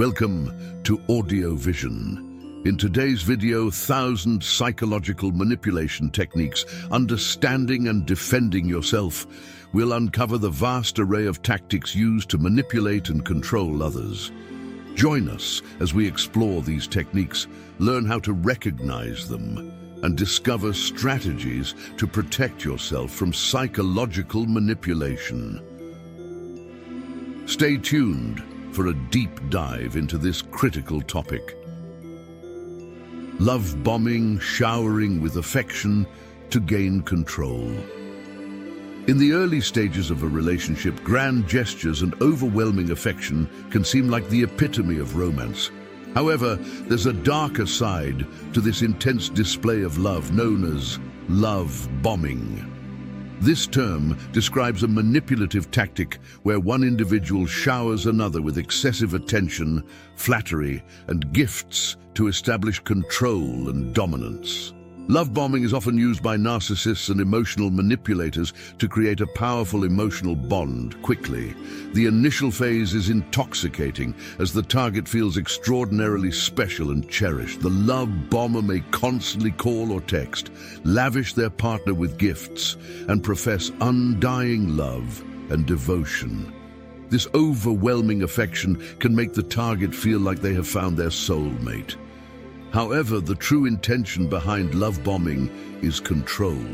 Welcome to Audio Vision. In today's video, thousand psychological manipulation techniques, understanding and defending yourself, we'll uncover the vast array of tactics used to manipulate and control others. Join us as we explore these techniques, learn how to recognize them, and discover strategies to protect yourself from psychological manipulation. Stay tuned for a deep dive into this critical topic. Love bombing, showering with affection to gain control. In the early stages of a relationship, grand gestures and overwhelming affection can seem like the epitome of romance. However, there's a darker side to this intense display of love known as love bombing. This term describes a manipulative tactic where one individual showers another with excessive attention, flattery, and gifts to establish control and dominance. Love bombing is often used by narcissists and emotional manipulators to create a powerful emotional bond quickly. The initial phase is intoxicating as the target feels extraordinarily special and cherished. The love bomber may constantly call or text, lavish their partner with gifts, and profess undying love and devotion. This overwhelming affection can make the target feel like they have found their soulmate. However, the true intention behind love bombing is control.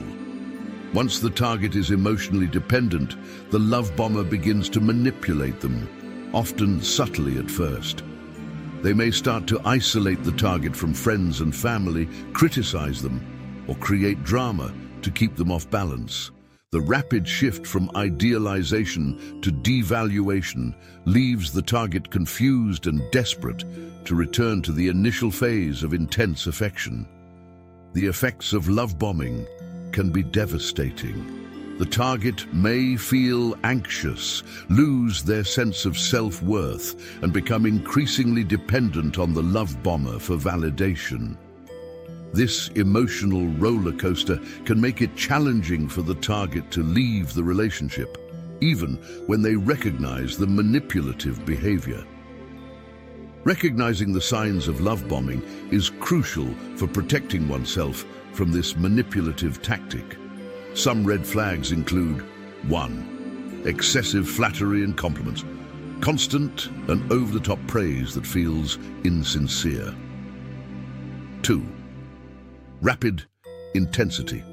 Once the target is emotionally dependent, the love bomber begins to manipulate them, often subtly at first. They may start to isolate the target from friends and family, criticize them, or create drama to keep them off balance. The rapid shift from idealization to devaluation leaves the target confused and desperate to return to the initial phase of intense affection. The effects of love bombing can be devastating. The target may feel anxious, lose their sense of self-worth, and become increasingly dependent on the love bomber for validation. This emotional roller coaster can make it challenging for the target to leave the relationship, even when they recognize the manipulative behavior. Recognizing the signs of love bombing is crucial for protecting oneself from this manipulative tactic. Some red flags include 1. Excessive flattery and compliments. Constant and over-the-top praise that feels insincere. 2. Rapid intensity.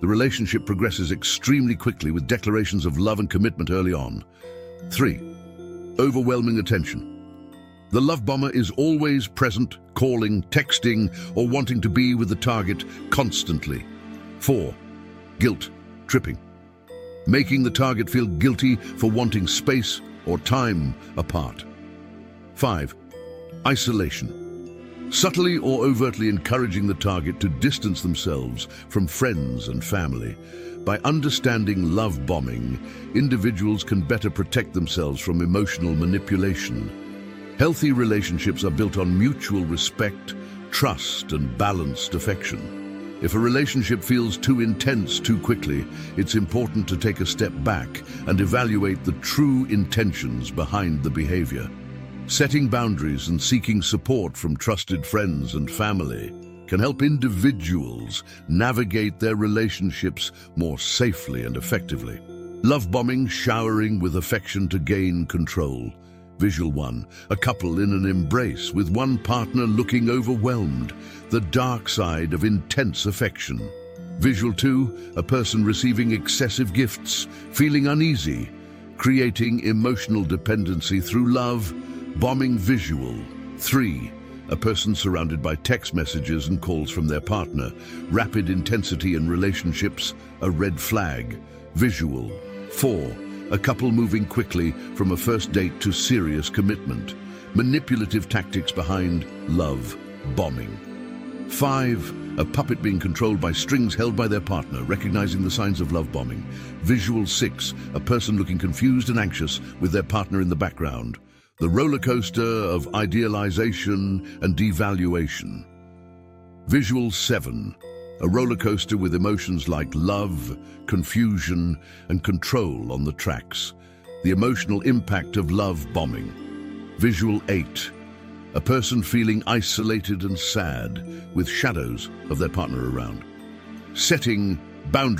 The relationship progresses extremely quickly with declarations of love and commitment early on. 3. Overwhelming attention. The love bomber is always present, calling, texting, or wanting to be with the target constantly. 4. Guilt, tripping. Making the target feel guilty for wanting space or time apart. 5. Isolation. Subtly or overtly encouraging the target to distance themselves from friends and family. By understanding love bombing, individuals can better protect themselves from emotional manipulation Healthy relationships are built on mutual respect, trust, and balanced affection. If a relationship feels too intense too quickly, it's important to take a step back and evaluate the true intentions behind the behavior. Setting boundaries and seeking support from trusted friends and family can help individuals navigate their relationships more safely and effectively. Love bombing, showering with affection to gain control. Visual 1, a couple in an embrace with one partner looking overwhelmed, the dark side of intense affection. Visual 2, a person receiving excessive gifts, feeling uneasy, creating emotional dependency through love, bombing visual. 3, a person surrounded by text messages and calls from their partner, rapid intensity in relationships, a red flag. Visual. 4, a couple moving quickly from a first date to serious commitment, manipulative tactics behind love bombing. Five, a puppet being controlled by strings held by their partner, recognizing the signs of love bombing. Visual six, a person looking confused and anxious with their partner in the background. The roller coaster of idealization and devaluation. Visual seven, a roller coaster with emotions like love, confusion, and control on the tracks. The emotional impact of love bombing. Visual 8. A person feeling isolated and sad, with shadows of their partner around. Setting boundaries.